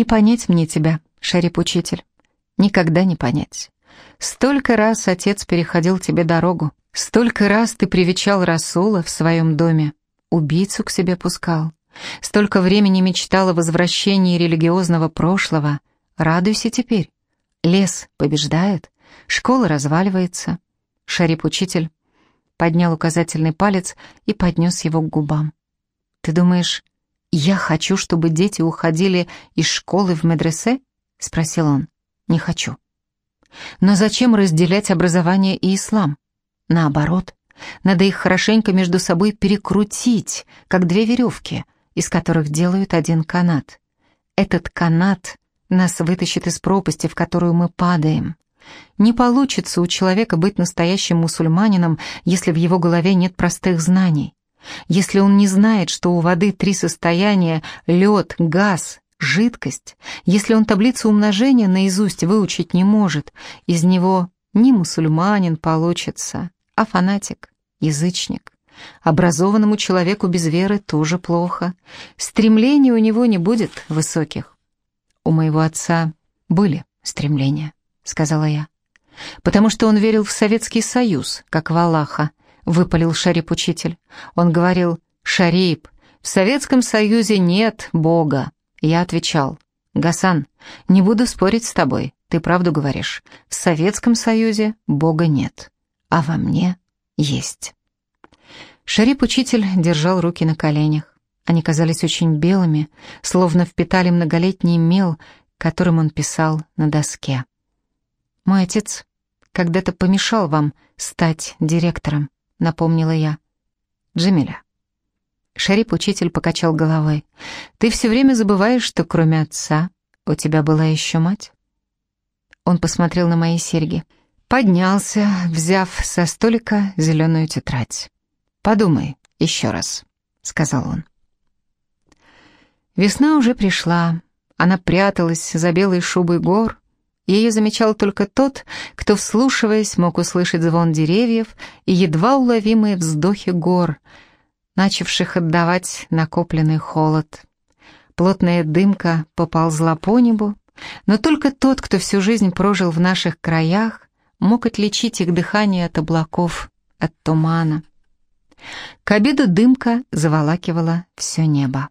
Не понять мне тебя, Шарип-учитель. Никогда не понять. Столько раз отец переходил тебе дорогу. Столько раз ты привечал Расула в своем доме. Убийцу к себе пускал. Столько времени мечтал о возвращении религиозного прошлого. Радуйся теперь. Лес побеждает, школа разваливается. Шарип-учитель поднял указательный палец и поднес его к губам. «Ты думаешь, я хочу, чтобы дети уходили из школы в медресе?» — спросил он. «Не хочу». «Но зачем разделять образование и ислам? Наоборот, надо их хорошенько между собой перекрутить, как две веревки, из которых делают один канат. Этот канат нас вытащит из пропасти, в которую мы падаем. Не получится у человека быть настоящим мусульманином, если в его голове нет простых знаний. Если он не знает, что у воды три состояния – лед, газ, жидкость, если он таблицу умножения наизусть выучить не может, из него не мусульманин получится, а фанатик, язычник. Образованному человеку без веры тоже плохо. Стремлений у него не будет высоких. У моего отца были стремления, сказала я. Потому что он верил в Советский Союз, как в Аллаха, выпалил Шарип-учитель. Он говорил, «Шарип, в Советском Союзе нет Бога». Я отвечал, «Гасан, не буду спорить с тобой, ты правду говоришь. В Советском Союзе Бога нет, а во мне есть». Шарип-учитель держал руки на коленях. Они казались очень белыми, словно впитали многолетний мел, которым он писал на доске. «Мой отец когда-то помешал вам стать директором», — напомнила я. «Джемиля». Шарип-учитель покачал головой. «Ты все время забываешь, что кроме отца у тебя была еще мать?» Он посмотрел на мои серьги. Поднялся, взяв со столика зеленую тетрадь. «Подумай еще раз», — сказал он. Весна уже пришла. Она пряталась за белой шубой гор. Ее замечал только тот, кто, вслушиваясь, мог услышать звон деревьев и едва уловимые вздохи гор, начавших отдавать накопленный холод. Плотная дымка поползла по небу, но только тот, кто всю жизнь прожил в наших краях, мог отличить их дыхание от облаков, от тумана. К обеду дымка заволакивала все небо.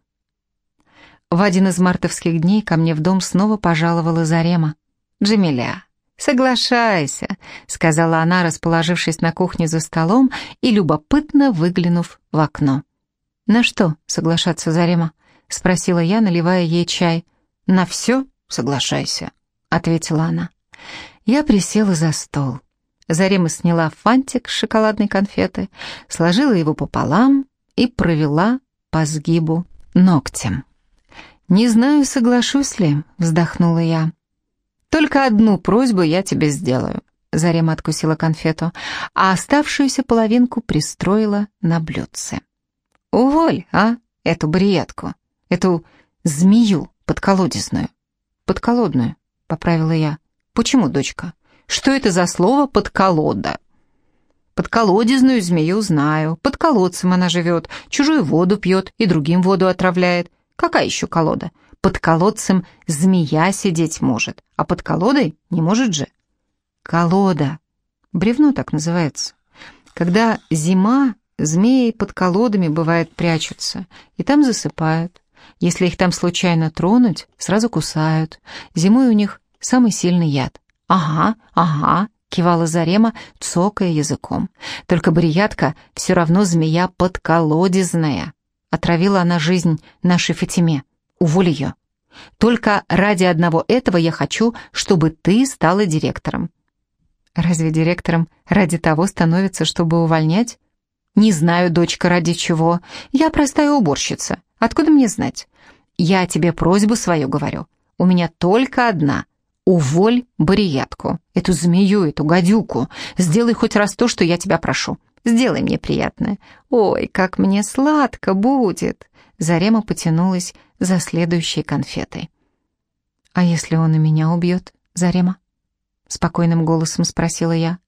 В один из мартовских дней ко мне в дом снова пожаловала Зарема. «Джамиля, соглашайся», — сказала она, расположившись на кухне за столом и любопытно выглянув в окно. «На что соглашаться, Зарема?» — спросила я, наливая ей чай. «На все соглашайся», — ответила она. Я присела за стол. Зарема сняла фантик с шоколадной конфеты, сложила его пополам и провела по сгибу ногтем. «Не знаю, соглашусь ли», — вздохнула я. «Только одну просьбу я тебе сделаю», — Зарема откусила конфету, а оставшуюся половинку пристроила на блюдце. «Уволь, а, эту бриетку, эту змею подколодезную». «Подколодную», — поправила я. «Почему, дочка?» Что это за слово «подколода»? Подколодезную змею знаю. Под колодцем она живет, чужую воду пьет и другим воду отравляет. Какая еще колода? Под колодцем змея сидеть может, а под колодой не может же. Колода. Бревно так называется. Когда зима, змеи под колодами, бывает, прячутся, и там засыпают. Если их там случайно тронуть, сразу кусают. Зимой у них самый сильный яд. «Ага, ага», — кивала Зарема, цокая языком. «Только Бариятка все равно змея подколодезная. Отравила она жизнь нашей Фатиме. Уволь ее. Только ради одного этого я хочу, чтобы ты стала директором». «Разве директором ради того становится, чтобы увольнять?» «Не знаю, дочка, ради чего. Я простая уборщица. Откуда мне знать? Я тебе просьбу свою говорю. У меня только одна. Уволь Бариятку, эту змею, эту гадюку. Сделай хоть раз то, что я тебя прошу. Сделай мне приятное. Ой, как мне сладко будет. Зарема потянулась за следующей конфетой. «А если он и меня убьет, Зарема?» Спокойным голосом спросила я.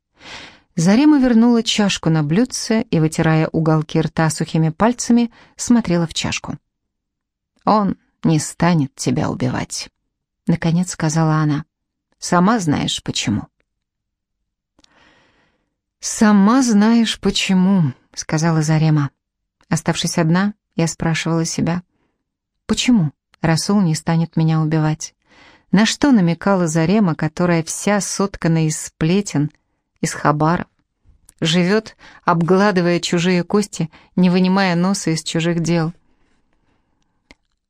Зарема вернула чашку на блюдце и, вытирая уголки рта сухими пальцами, смотрела в чашку. «Он не станет тебя убивать». наконец сказала она. «Сама знаешь, почему». «Сама знаешь, почему», — сказала Зарема. Оставшись одна, я спрашивала себя, почему Расул не станет меня убивать? На что намекала Зарема, которая вся соткана из сплетен, из хабаров? Живет, обгладывая чужие кости, не вынимая носа из чужих дел.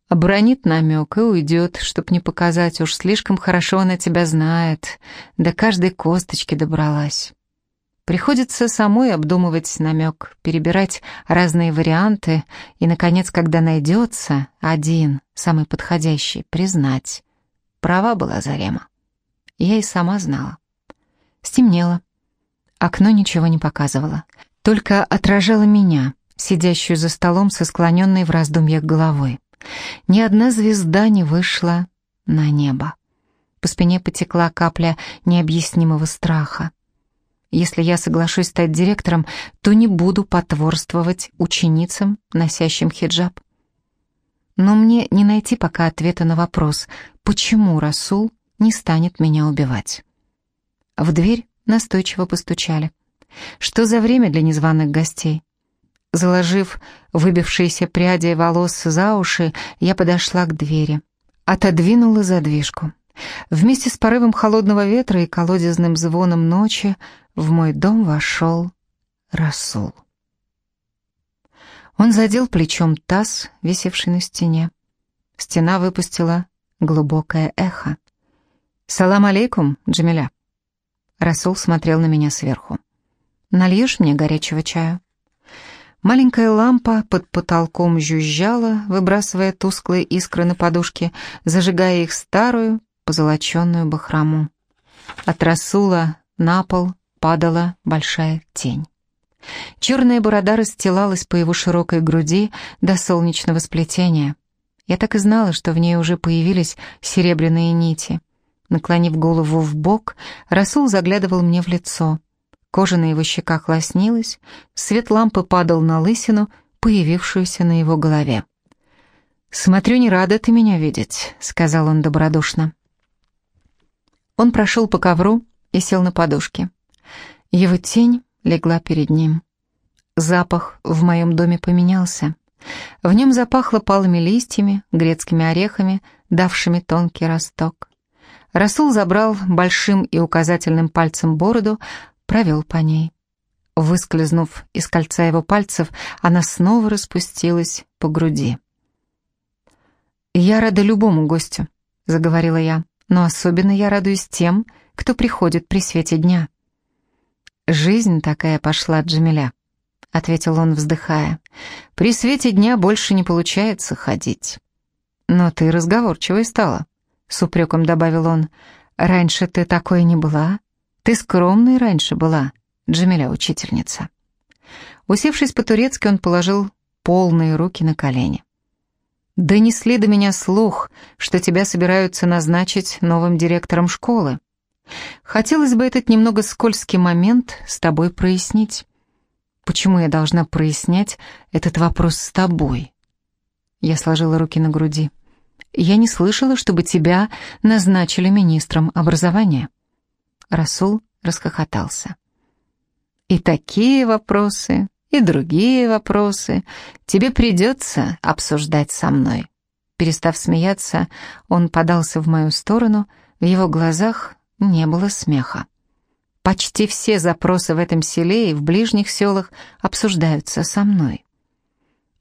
Обронит намек и уйдет, чтоб не показать, уж слишком хорошо она тебя знает, до каждой косточки добралась. Приходится самой обдумывать намек, перебирать разные варианты и, наконец, когда найдется один, самый подходящий, признать. Права была Зарема. Я и сама знала. Стемнело. Окно ничего не показывало. Только отражало меня, сидящую за столом со склоненной в раздумьях головой. Ни одна звезда не вышла на небо. По спине потекла капля необъяснимого страха. Если я соглашусь стать директором, то не буду потворствовать ученицам, носящим хиджаб. Но мне не найти пока ответа на вопрос, почему Расул не станет меня убивать. В дверь настойчиво постучали. Что за время для незваных гостей? Заложив выбившиеся пряди волос за уши, я подошла к двери. Отодвинула задвижку. Вместе с порывом холодного ветра и колодезным звоном ночи в мой дом вошел Расул. Он задел плечом таз, висевший на стене. Стена выпустила глубокое эхо. «Салам алейкум, Джамиля». Расул смотрел на меня сверху. «Нальешь мне горячего чаю?» Маленькая лампа под потолком жужжала, выбрасывая тусклые искры на подушке, зажигая их старую, позолоченную бахрому. От Расула на пол падала большая тень. Черная борода расстилалась по его широкой груди до солнечного сплетения. Я так и знала, что в ней уже появились серебряные нити. Наклонив голову в бок, Расул заглядывал мне в лицо. Кожа на его щеках лоснилась, свет лампы падал на лысину, появившуюся на его голове. «Смотрю, не рада ты меня видеть», — сказал он добродушно. Он прошел по ковру и сел на подушке. Его тень легла перед ним. Запах в моем доме поменялся. В нем запахло палыми листьями, грецкими орехами, давшими тонкий росток. Расул забрал большим и указательным пальцем бороду, провел по ней. Выскользнув из кольца его пальцев, она снова распустилась по груди. «Я рада любому гостю», — заговорила я но особенно я радуюсь тем, кто приходит при свете дня. «Жизнь такая пошла, Джамиля», — ответил он, вздыхая. «При свете дня больше не получается ходить». «Но ты разговорчивой стала», — с упреком добавил он. «Раньше ты такой не была. Ты скромной раньше была, Джамиля, учительница». Усевшись по-турецки, он положил полные руки на колени. Донесли до меня слух, что тебя собираются назначить новым директором школы. Хотелось бы этот немного скользкий момент с тобой прояснить. Почему я должна прояснять этот вопрос с тобой? Я сложила руки на груди. Я не слышала, чтобы тебя назначили министром образования. Расул расхохотался. И такие вопросы и другие вопросы тебе придется обсуждать со мной». Перестав смеяться, он подался в мою сторону, в его глазах не было смеха. Почти все запросы в этом селе и в ближних селах обсуждаются со мной.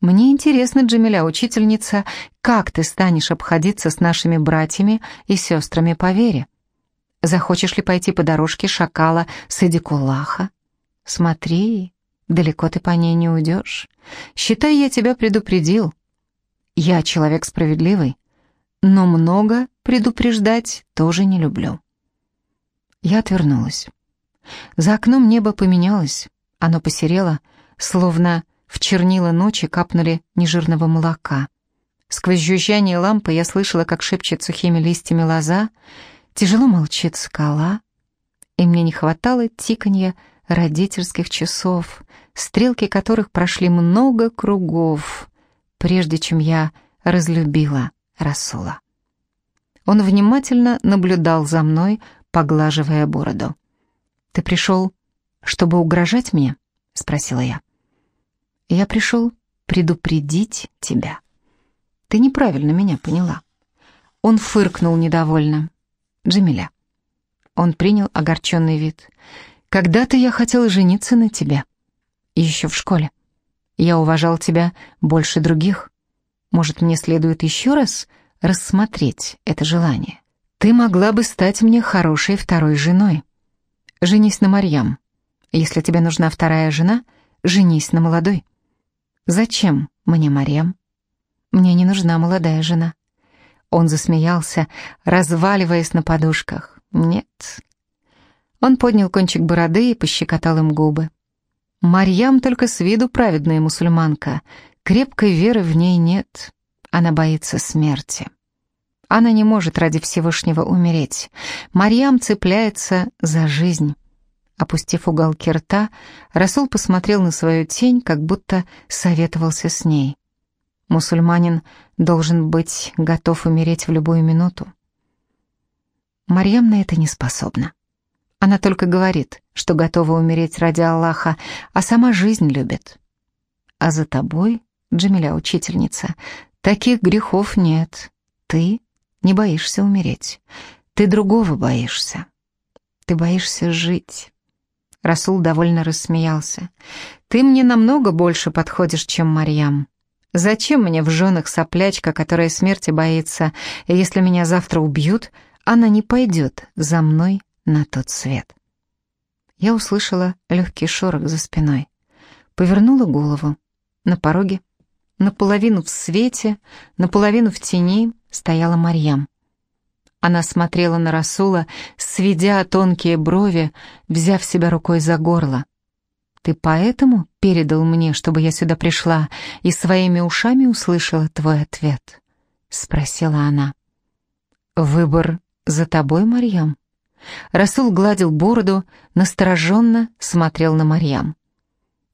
Мне интересно, Джамиля, учительница, как ты станешь обходиться с нашими братьями и сестрами по вере? Захочешь ли пойти по дорожке шакала Садикулаха? Смотри, Далеко ты по ней не уйдешь. Считай, я тебя предупредил. Я человек справедливый, но много предупреждать тоже не люблю. Я отвернулась. За окном небо поменялось, оно посерело, словно в чернила ночи капнули нежирного молока. Сквозь жужжание лампы я слышала, как шепчет сухими листьями лоза, тяжело молчит скала, и мне не хватало тиканья родительских часов, стрелки которых прошли много кругов, прежде чем я разлюбила Расула. Он внимательно наблюдал за мной, поглаживая бороду. «Ты пришел, чтобы угрожать мне?» — спросила я. «Я пришел предупредить тебя. Ты неправильно меня поняла». Он фыркнул недовольно. «Джамиля». Он принял огорченный вид. «Когда-то я хотел жениться на тебе. Еще в школе. Я уважал тебя больше других. Может, мне следует еще раз рассмотреть это желание? Ты могла бы стать мне хорошей второй женой. Женись на Марьям. Если тебе нужна вторая жена, женись на молодой. Зачем мне Марьям? Мне не нужна молодая жена. Он засмеялся, разваливаясь на подушках. Нет. Он поднял кончик бороды и пощекотал им губы. Марьям только с виду праведная мусульманка. Крепкой веры в ней нет. Она боится смерти. Она не может ради Всевышнего умереть. Марьям цепляется за жизнь. Опустив уголки рта, Расул посмотрел на свою тень, как будто советовался с ней. Мусульманин должен быть готов умереть в любую минуту. Марьям на это не способна. Она только говорит, что готова умереть ради Аллаха, а сама жизнь любит. А за тобой, Джамиля, учительница, таких грехов нет. Ты не боишься умереть. Ты другого боишься. Ты боишься жить. Расул довольно рассмеялся. Ты мне намного больше подходишь, чем Марьям. Зачем мне в женах соплячка, которая смерти боится, если меня завтра убьют, она не пойдет за мной на тот свет. Я услышала легкий шорох за спиной. Повернула голову. На пороге, наполовину в свете, наполовину в тени, стояла Марьям. Она смотрела на Расула, сведя тонкие брови, взяв себя рукой за горло. «Ты поэтому передал мне, чтобы я сюда пришла и своими ушами услышала твой ответ?» — спросила она. «Выбор за тобой, Марьям?» Расул гладил бороду, настороженно смотрел на Марьям.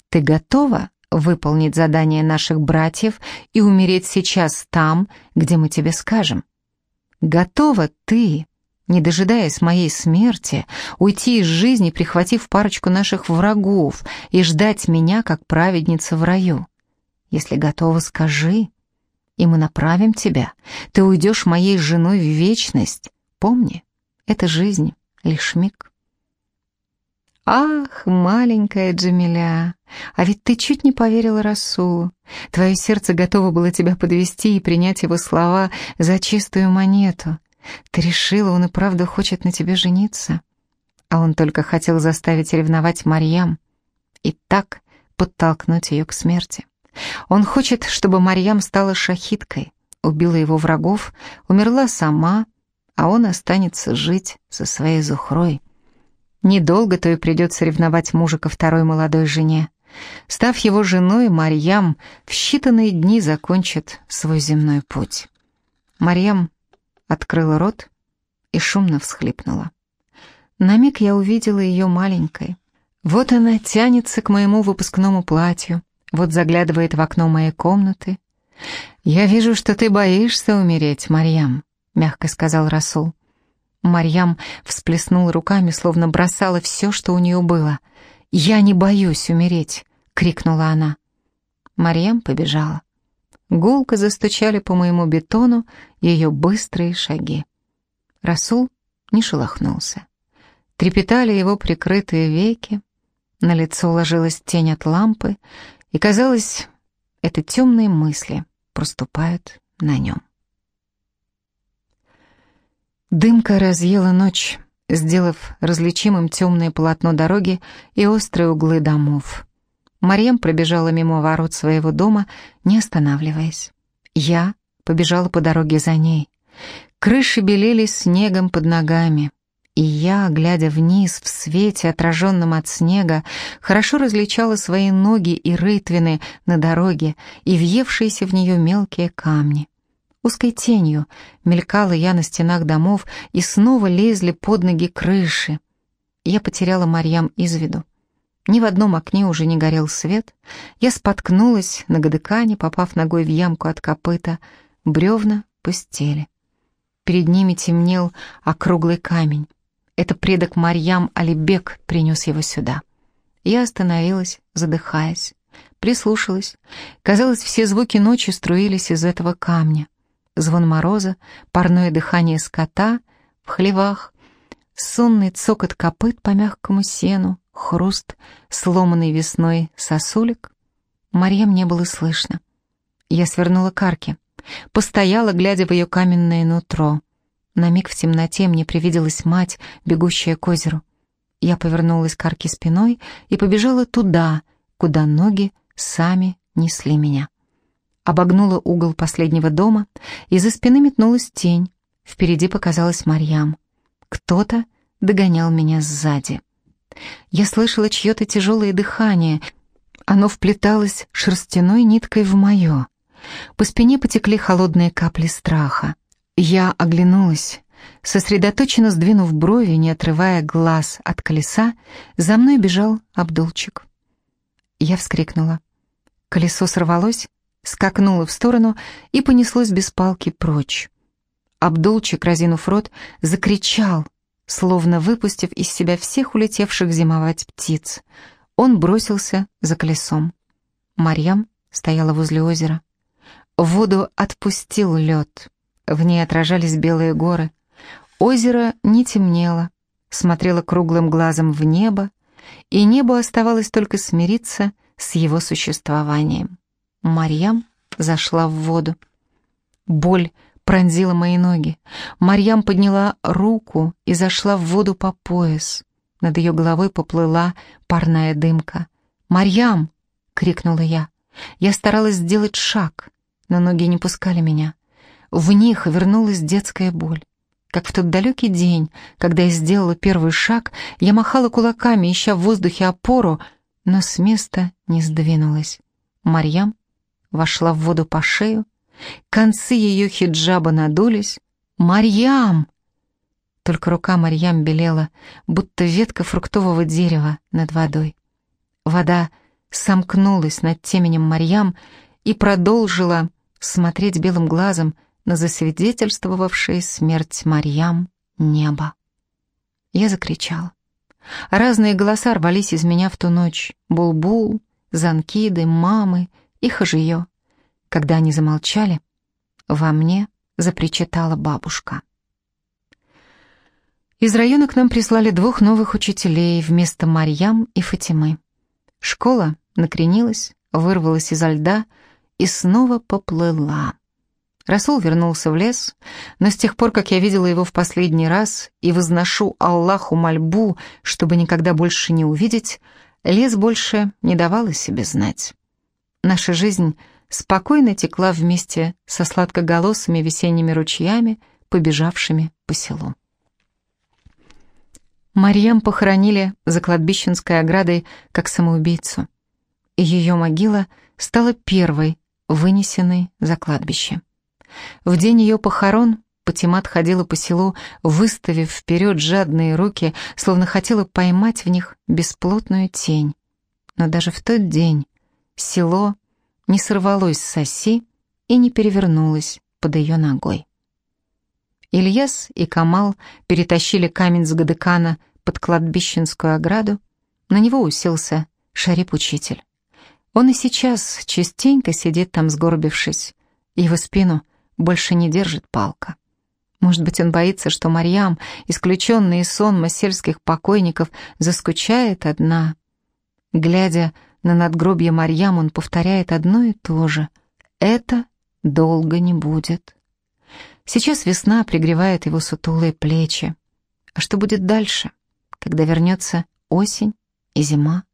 «Ты готова выполнить задание наших братьев и умереть сейчас там, где мы тебе скажем? Готова ты, не дожидаясь моей смерти, уйти из жизни, прихватив парочку наших врагов и ждать меня, как праведница в раю? Если готова, скажи, и мы направим тебя. Ты уйдешь моей женой в вечность. Помни, это жизнь, лишь миг. «Ах, маленькая Джамиля, а ведь ты чуть не поверила Расулу. Твое сердце готово было тебя подвести и принять его слова за чистую монету. Ты решила, он и правда хочет на тебе жениться. А он только хотел заставить ревновать Марьям и так подтолкнуть ее к смерти. Он хочет, чтобы Марьям стала шахиткой, убила его врагов, умерла сама, а он останется жить со своей Зухрой. Недолго то и придется ревновать мужа ко второй молодой жене. Став его женой, Марьям в считанные дни закончит свой земной путь. Марьям открыла рот и шумно всхлипнула. На миг я увидела ее маленькой. Вот она тянется к моему выпускному платью, вот заглядывает в окно моей комнаты. «Я вижу, что ты боишься умереть, Марьям», — мягко сказал Расул. Марьям всплеснула руками, словно бросала все, что у нее было. «Я не боюсь умереть!» — крикнула она. Марьям побежала. Гулко застучали по моему бетону ее быстрые шаги. Расул не шелохнулся. Трепетали его прикрытые веки, на лицо ложилась тень от лампы, и, казалось, это темные мысли проступают на нем. Дымка разъела ночь, сделав различимым темное полотно дороги и острые углы домов. Марьям пробежала мимо ворот своего дома, не останавливаясь. Я побежала по дороге за ней. Крыши белели снегом под ногами, и я, глядя вниз в свете, отраженном от снега, хорошо различала свои ноги и рытвины на дороге и въевшиеся в нее мелкие камни. Узкой тенью мелькала я на стенах домов, и снова лезли под ноги крыши. Я потеряла Марьям из виду. Ни в одном окне уже не горел свет. Я споткнулась на гадыкане, попав ногой в ямку от копыта. Бревна пустели. Перед ними темнел округлый камень. Это предок Марьям Алибек принес его сюда. Я остановилась, задыхаясь, прислушалась. Казалось, все звуки ночи струились из этого камня. Звон мороза, парное дыхание скота в хлевах, сонный цокот копыт по мягкому сену, хруст, сломанный весной сосулек. Марьям не было слышно. Я свернула к арке, постояла, глядя в ее каменное нутро. На миг в темноте мне привиделась мать, бегущая к озеру. Я повернулась к арке спиной и побежала туда, куда ноги сами несли меня. Обогнула угол последнего дома, и за спины метнулась тень. Впереди показалась Марьям. Кто-то догонял меня сзади. Я слышала чье-то тяжелое дыхание. Оно вплеталось шерстяной ниткой в мое. По спине потекли холодные капли страха. Я оглянулась. Сосредоточенно сдвинув брови, не отрывая глаз от колеса, за мной бежал Абдулчик. Я вскрикнула. Колесо сорвалось, скакнуло в сторону и понеслось без палки прочь. Абдулчик, разинув рот, закричал, словно выпустив из себя всех улетевших зимовать птиц. Он бросился за колесом. Марьям стояла возле озера. Воду отпустил лед. В ней отражались белые горы. Озеро не темнело, смотрело круглым глазом в небо, и небу оставалось только смириться с его существованием. Марьям зашла в воду. Боль пронзила мои ноги. Марьям подняла руку и зашла в воду по пояс. Над ее головой поплыла парная дымка. «Марьям!» — крикнула я. Я старалась сделать шаг, но ноги не пускали меня. В них вернулась детская боль. Как в тот далекий день, когда я сделала первый шаг, я махала кулаками, ища в воздухе опору, но с места не сдвинулась. Марьям вошла в воду по шею, концы ее хиджаба надулись. «Марьям!» Только рука Марьям белела, будто ветка фруктового дерева над водой. Вода сомкнулась над теменем Марьям и продолжила смотреть белым глазом на засвидетельствовавшее смерть Марьям небо. Я закричала. Разные голоса рвались из меня в ту ночь. Бул-бул, Занкиды, мамы и Хажиё. Когда они замолчали, во мне запричитала бабушка. Из района к нам прислали двух новых учителей вместо Марьям и Фатимы. Школа накренилась, вырвалась изо льда и снова поплыла. Расул вернулся в лес, но с тех пор, как я видела его в последний раз и возношу Аллаху мольбу, чтобы никогда больше не увидеть, лес больше не давал о себе знать. Наша жизнь спокойно текла вместе со сладкоголосыми весенними ручьями, побежавшими по селу. Марьям похоронили за кладбищенской оградой как самоубийцу, и ее могила стала первой, вынесенной за кладбище. В день ее похорон Патимат ходила по селу, выставив вперед жадные руки, словно хотела поймать в них бесплотную тень. Но даже в тот день село не сорвалось с оси и не перевернулось под ее ногой. Ильяс и Камал перетащили камень с Гадыкана под кладбищенскую ограду, на него уселся Шарип-учитель. Он и сейчас частенько сидит там, сгорбившись. Его спину больше не держит палка. Может быть, он боится, что Марьям, исключенный из сонма сельских покойников, заскучает одна. Глядя на надгробье Марьям, он повторяет одно и то же. «Это долго не будет». Сейчас весна пригревает его сутулые плечи. А что будет дальше, когда вернется осень и зима?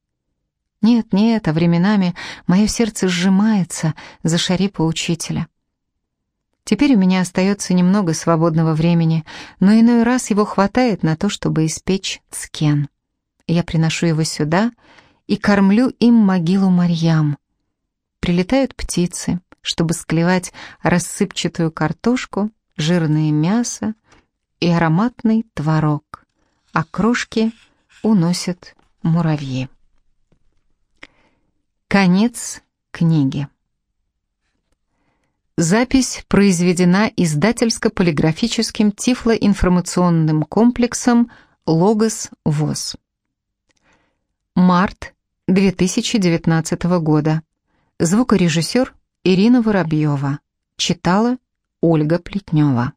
Нет, нет, а временами мое сердце сжимается за шарипа учителя. Теперь у меня остается немного свободного времени, но иной раз его хватает на то, чтобы испечь цкен. Я приношу его сюда и кормлю им могилу Марьям. Прилетают птицы, чтобы склевать рассыпчатую картошку, жирное мясо и ароматный творог, а крошки уносят муравьи. Конец книги. Запись произведена издательско-полиграфическим тифлоинформационным комплексом «Логос ВОЗ». Март 2019 года. Звукорежиссер Ирина Воробьева. Читала Ольга Плетнева.